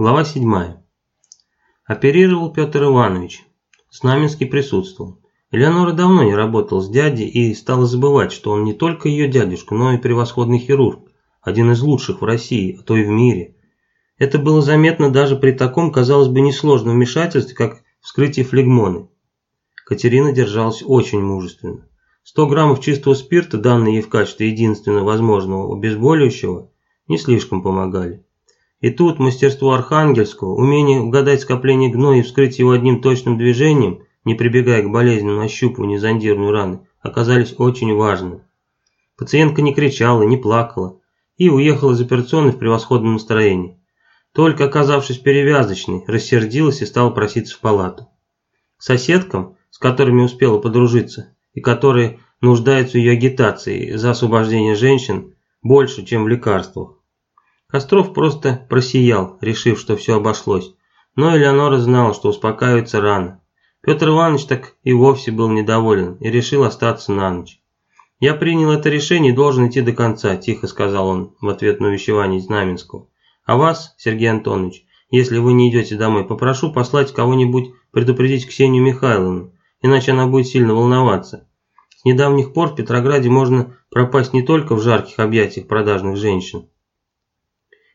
Глава 7. Оперировал Петр Иванович. Знаменский присутствовал. Элеонора давно не работала с дядей и стала забывать, что он не только ее дядюшка, но и превосходный хирург, один из лучших в России, а то и в мире. Это было заметно даже при таком, казалось бы, несложном вмешательстве, как вскрытие флегмоны. Катерина держалась очень мужественно. 100 граммов чистого спирта, данные ей в качестве единственного возможного обезболивающего, не слишком помогали. И тут мастерство Архангельского, умение угадать скопление гноя и вскрыть его одним точным движением, не прибегая к болезненному ощупыванию зондированной раны, оказались очень важны. Пациентка не кричала, не плакала и уехала из операционной в превосходном настроении. Только оказавшись перевязочной, рассердилась и стала проситься в палату. Соседкам, с которыми успела подружиться, и которые нуждаются в ее агитации за освобождение женщин, больше, чем в лекарствах. Костров просто просиял, решив, что все обошлось. Но Элеонора знала, что успокаивается рано. Петр Иванович так и вовсе был недоволен и решил остаться на ночь. «Я принял это решение и должен идти до конца», – тихо сказал он в ответ на увещевание Знаменского. «А вас, Сергей Антонович, если вы не идете домой, попрошу послать кого-нибудь предупредить Ксению Михайловну, иначе она будет сильно волноваться. С недавних пор в Петрограде можно пропасть не только в жарких объятиях продажных женщин,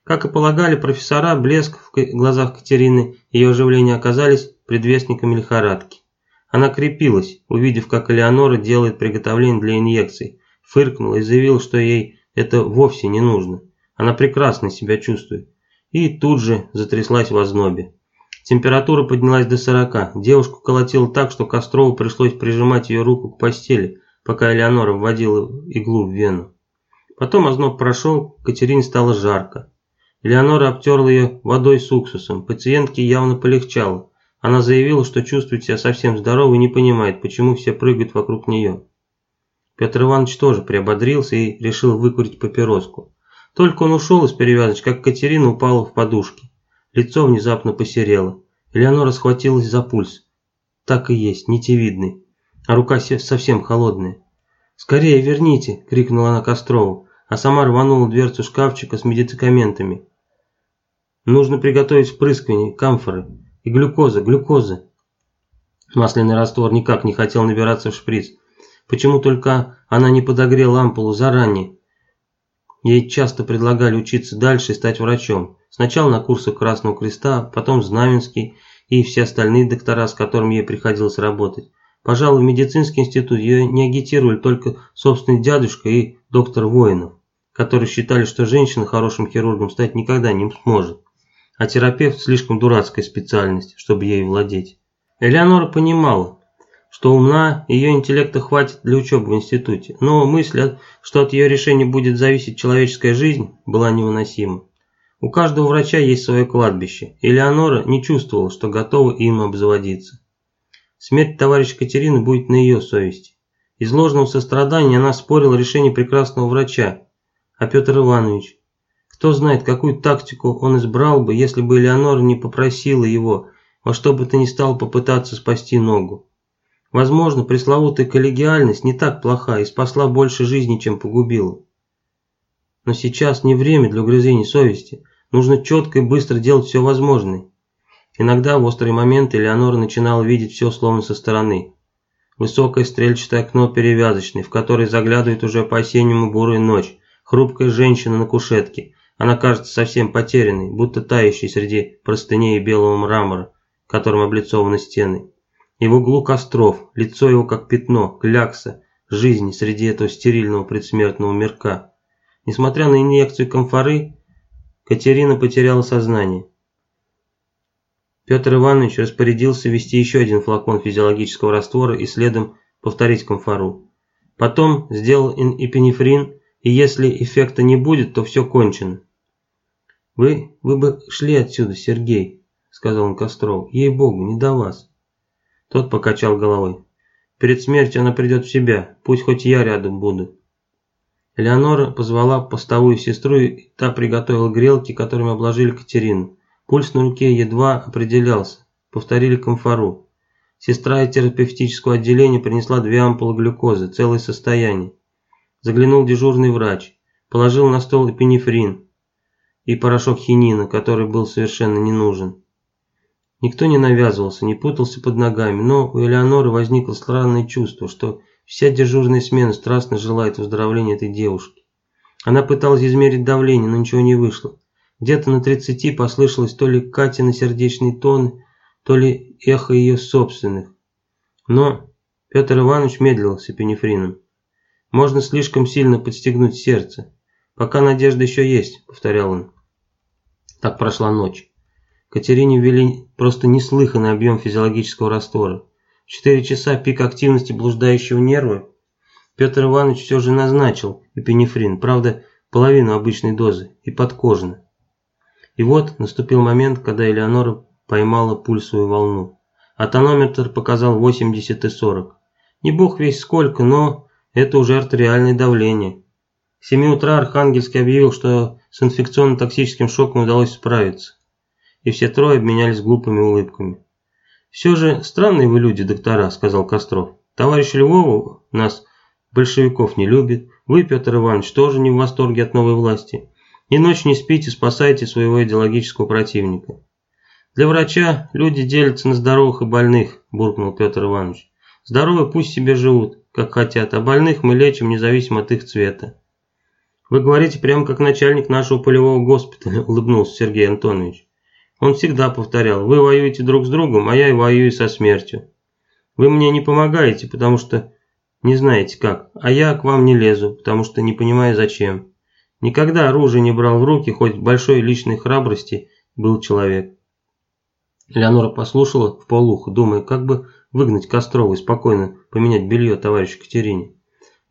как и полагали профессора, блеск в глазах Катерины и ее оживление оказались предвестниками лихорадки. Она крепилась, увидев, как Элеонора делает приготовление для инъекций, фыркнула и заявила, что ей это вовсе не нужно. Она прекрасно себя чувствует. И тут же затряслась в ознобе. Температура поднялась до 40. Девушку колотило так, что Кострову пришлось прижимать ее руку к постели, пока Элеонора вводила иглу в вену. Потом озноб прошел, Катерине стало жарко. Элеонора обтерла ее водой с уксусом. Пациентке явно полегчало. Она заявила, что чувствует себя совсем здоровой и не понимает, почему все прыгают вокруг нее. Петр Иванович тоже приободрился и решил выкурить папироску. Только он ушел из перевязочки, как Катерина упала в подушки. Лицо внезапно посерело. Элеонора схватилась за пульс. Так и есть, нитевидный. А рука совсем холодная. «Скорее верните!» – крикнула она Кострову, а сама рванула дверцу шкафчика с медикаментами. Нужно приготовить впрыскивание, камфоры и глюкоза, глюкоза. Масляный раствор никак не хотел набираться в шприц. Почему только она не подогрела ампулу заранее? Ей часто предлагали учиться дальше и стать врачом. Сначала на курсах Красного Креста, потом Знаменский и все остальные доктора, с которыми ей приходилось работать. Пожалуй, в медицинский институт ее не агитировали только собственный дядюшка и доктор Воинов, которые считали, что женщина хорошим хирургом стать никогда не сможет а терапевт слишком дурацкая специальность, чтобы ей владеть. Элеонора понимала, что умна, ее интеллекта хватит для учебы в институте, но мысль, что от ее решения будет зависеть человеческая жизнь, была невыносима. У каждого врача есть свое кладбище, и Элеонора не чувствовала, что готова им обзаводиться. Смерть товарища Катерины будет на ее совести. Из ложного сострадания она спорила решение прекрасного врача, а Петр Иванович кто знает, какую тактику он избрал бы, если бы Элеонора не попросила его во что бы то ни стало попытаться спасти ногу. Возможно, пресловутая коллегиальность не так плоха и спасла больше жизни, чем погубила. Но сейчас не время для угрызений совести. Нужно четко и быстро делать все возможное. Иногда в острые моменты Элеонора начинала видеть все словно со стороны. Высокое стрельчатое окно перевязочной, в которое заглядывает уже по-осеннему бурая ночь, хрупкая женщина на кушетке, она кажется совсем потерянной, будто тающей среди простыней белого мрамора, которым облицованы стены. И в углу костров, лицо его как пятно, клякса, жизни среди этого стерильного предсмертного мирка. Несмотря на инъекцию комфоры, Катерина потеряла сознание. Петр Иванович распорядился ввести еще один флакон физиологического раствора и следом повторить комфору. Потом сделал эпинефрин, и если эффекта не будет, то все кончено. «Вы, вы бы шли отсюда, Сергей», — сказал он Кострову. «Ей-богу, не до вас». Тот покачал головой. «Перед смертью она придет в себя, пусть хоть я рядом буду». Леонора позвала постовую сестру, и та приготовила грелки, которыми обложили Катерину. Пульс на руке едва определялся. Повторили комфору. Сестра из терапевтического отделения принесла две ампулы глюкозы, целое состояние. Заглянул дежурный врач. Положил на стол эпинефрин. И порошок хинина, который был совершенно не нужен. Никто не навязывался, не путался под ногами, но у Элеоноры возникло странное чувство, что вся дежурная смена страстно желает выздоровления этой девушки. Она пыталась измерить давление, но ничего не вышло. Где-то на 30 послышалось то ли Катины сердечные тоны, то ли эхо ее собственных. Но Петр Иванович медлил с эпинефрином. Можно слишком сильно подстегнуть сердце. Пока надежда еще есть, повторял он. Так прошла ночь. Катерине ввели просто неслыханный объем физиологического раствора. В 4 часа пик активности блуждающего нерва Петр Иванович все же назначил эпинефрин, правда, половину обычной дозы и подкожно. И вот наступил момент, когда Элеонора поймала пульсовую волну. А тонометр показал 80 и 40. Не бог весь сколько, но это уже артериальное давление. К 7 утра Архангельский объявил, что с инфекционно-токсическим шоком удалось справиться. И все трое обменялись глупыми улыбками. «Все же странные вы люди, доктора», – сказал Костров. «Товарищ Львову нас, большевиков, не любит. Вы, Петр Иванович, тоже не в восторге от новой власти. И ночь не спите, спасайте своего идеологического противника». «Для врача люди делятся на здоровых и больных», – буркнул Петр Иванович. «Здоровые пусть себе живут, как хотят, а больных мы лечим независимо от их цвета». «Вы говорите прямо как начальник нашего полевого госпиталя», – улыбнулся Сергей Антонович. Он всегда повторял, вы воюете друг с другом, а я и воюю со смертью. Вы мне не помогаете, потому что не знаете как, а я к вам не лезу, потому что не понимаю зачем. Никогда оружие не брал в руки, хоть большой личной храбрости был человек. Леонора послушала в полухо, думая, как бы выгнать Кострова и спокойно поменять белье товарищу Катерине.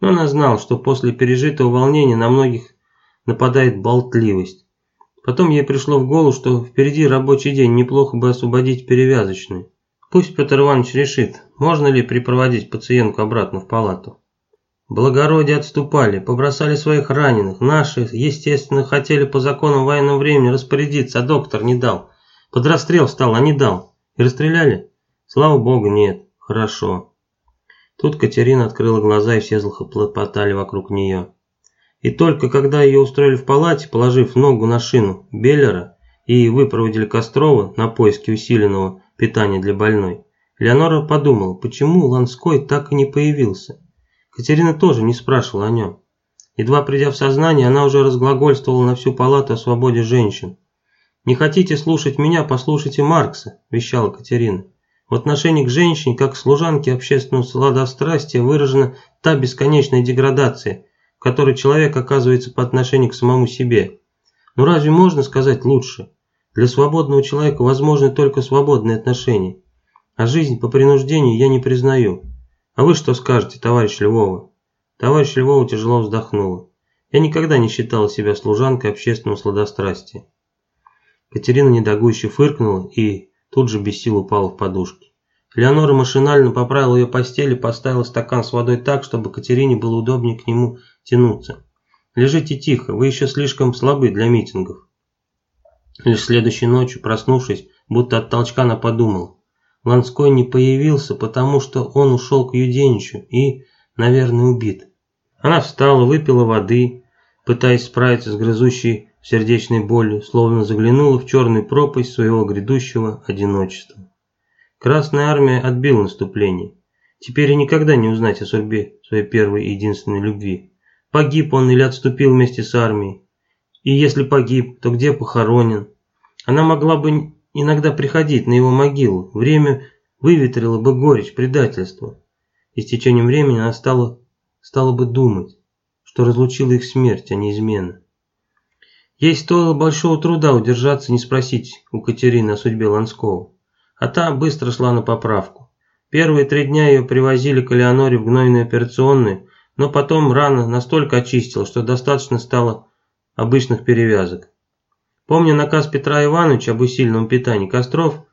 Но она знала, что после пережитого волнения на многих нападает болтливость. Потом ей пришло в голову, что впереди рабочий день, неплохо бы освободить перевязочный. Пусть Петр Иванович решит, можно ли припроводить пациентку обратно в палату. Благородие отступали, побросали своих раненых. Наши, естественно, хотели по законам военного времени распорядиться, а доктор не дал. Под расстрел встал, а не дал. И расстреляли? Слава богу, нет. Хорошо. Тут Катерина открыла глаза, и все захлопотали вокруг нее. И только когда ее устроили в палате, положив ногу на шину Беллера и выпроводили Кострова на поиски усиленного питания для больной, Леонора подумала, почему Ланской так и не появился. Катерина тоже не спрашивала о нем. Едва придя в сознание, она уже разглагольствовала на всю палату о свободе женщин. «Не хотите слушать меня, послушайте Маркса», – вещала Катерина. В отношении к женщине, как к служанке общественного сладострастия, выражена та бесконечная деградация – которой человек оказывается по отношению к самому себе. Но разве можно сказать лучше? Для свободного человека возможны только свободные отношения. А жизнь по принуждению я не признаю. А вы что скажете, товарищ Львова? Товарищ Львова тяжело вздохнула. Я никогда не считала себя служанкой общественного сладострастия. Катерина недогуще фыркнула и тут же без сил упала в подушки. Леонора машинально поправила ее постель и поставила стакан с водой так, чтобы Катерине было удобнее к нему тянуться. «Лежите тихо, вы еще слишком слабы для митингов». Лишь следующей ночью, проснувшись, будто от толчка она подумала. Ланской не появился, потому что он ушел к Юденичу и, наверное, убит. Она встала, выпила воды, пытаясь справиться с грызущей сердечной болью, словно заглянула в черную пропасть своего грядущего одиночества. Красная армия отбила наступление. Теперь и никогда не узнать о судьбе своей первой и единственной любви. Погиб он или отступил вместе с армией. И если погиб, то где похоронен? Она могла бы иногда приходить на его могилу. Время выветрило бы горечь предательства. И с течением времени она стала, стала бы думать, что разлучила их смерть, а не измена. Ей стоило большого труда удержаться не спросить у Катерины о судьбе Ланского а та быстро шла на поправку. Первые три дня ее привозили к Элеоноре в гнойную операционную, но потом рана настолько очистила, что достаточно стало обычных перевязок. Помня наказ Петра Ивановича об усиленном питании Костров,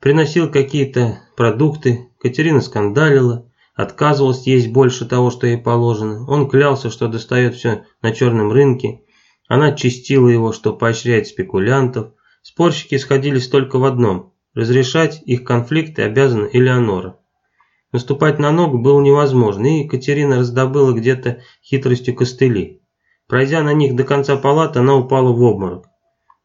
приносил какие-то продукты, Катерина скандалила, отказывалась есть больше того, что ей положено. Он клялся, что достает все на черном рынке. Она чистила его, что поощряет спекулянтов. Спорщики сходились только в одном. Разрешать их конфликты обязана Элеонора. Наступать на ногу было невозможно, и Екатерина раздобыла где-то хитростью костыли. Пройдя на них до конца палаты, она упала в обморок.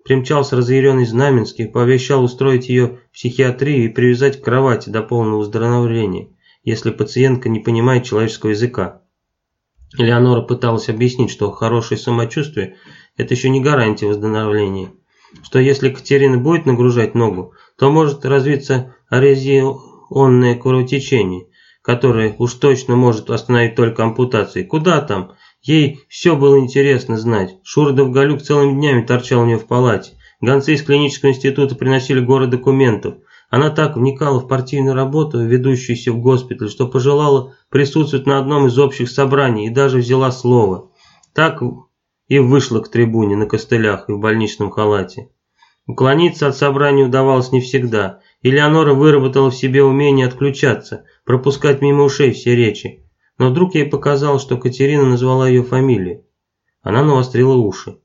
Примчался разъяренный Знаменский, пообещал устроить ее в психиатрию и привязать к кровати до полного выздоровления, если пациентка не понимает человеческого языка. Элеонора пыталась объяснить, что хорошее самочувствие – это еще не гарантия выздоровления, что если Катерина будет нагружать ногу, то может развиться арезионное кровотечение, которое уж точно может остановить только ампутацией. Куда там? Ей все было интересно знать. Шура Довголюк целыми днями торчал у нее в палате. Гонцы из клинического института приносили горы документов. Она так вникала в партийную работу, ведущуюся в госпиталь, что пожелала присутствовать на одном из общих собраний и даже взяла слово. Так и вышла к трибуне на костылях и в больничном халате. Уклониться от собрания удавалось не всегда. Элеонора выработала в себе умение отключаться, пропускать мимо ушей все речи. Но вдруг ей показалось, что Катерина назвала ее фамилию. Она навострила уши.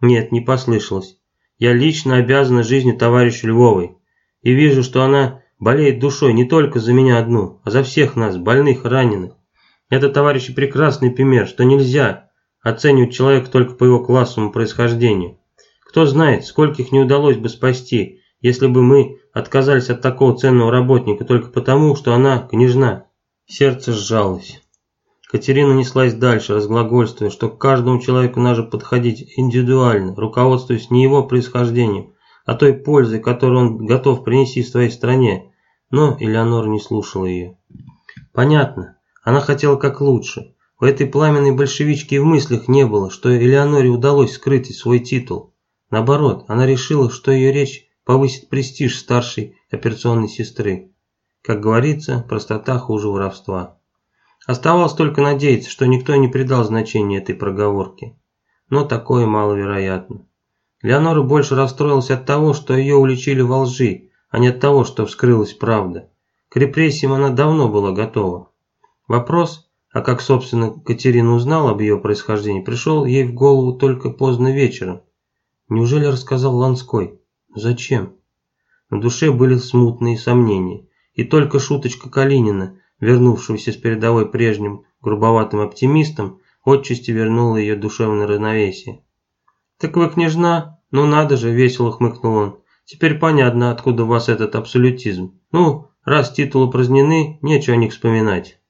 Нет, не послышалось. Я лично обязана жизнью товарищу Львовой и вижу, что она болеет душой не только за меня одну, а за всех нас, больных раненых. Это, товарищи, прекрасный пример, что нельзя оценивать человека только по его классовому происхождению. Кто знает, скольких не удалось бы спасти, если бы мы отказались от такого ценного работника только потому, что она княжна. Сердце сжалось. Катерина неслась дальше, разглагольствуя, что к каждому человеку надо подходить индивидуально, руководствуясь не его происхождением, о той пользе, которую он готов принести своей стране. Но Элеонора не слушала ее. Понятно, она хотела как лучше. У этой пламенной большевички и в мыслях не было, что Элеоноре удалось скрыть свой титул. Наоборот, она решила, что ее речь повысит престиж старшей операционной сестры. Как говорится, простота хуже воровства. Оставалось только надеяться, что никто не придал значения этой проговорке. Но такое маловероятно. Леонора больше расстроилась от того, что ее уличили во лжи, а не от того, что вскрылась правда. К репрессиям она давно была готова. Вопрос, а как, собственно, Катерина узнала об ее происхождении, пришел ей в голову только поздно вечером. Неужели рассказал Ланской? Зачем? На душе были смутные сомнения. И только шуточка Калинина, вернувшегося с передовой прежним грубоватым оптимистом, отчасти вернула ее душевное равновесие. «Так вы княжна?» «Ну надо же», – весело хмыкнул он. «Теперь понятно, откуда у вас этот абсолютизм. Ну, раз титулы празднены, нечего о них вспоминать».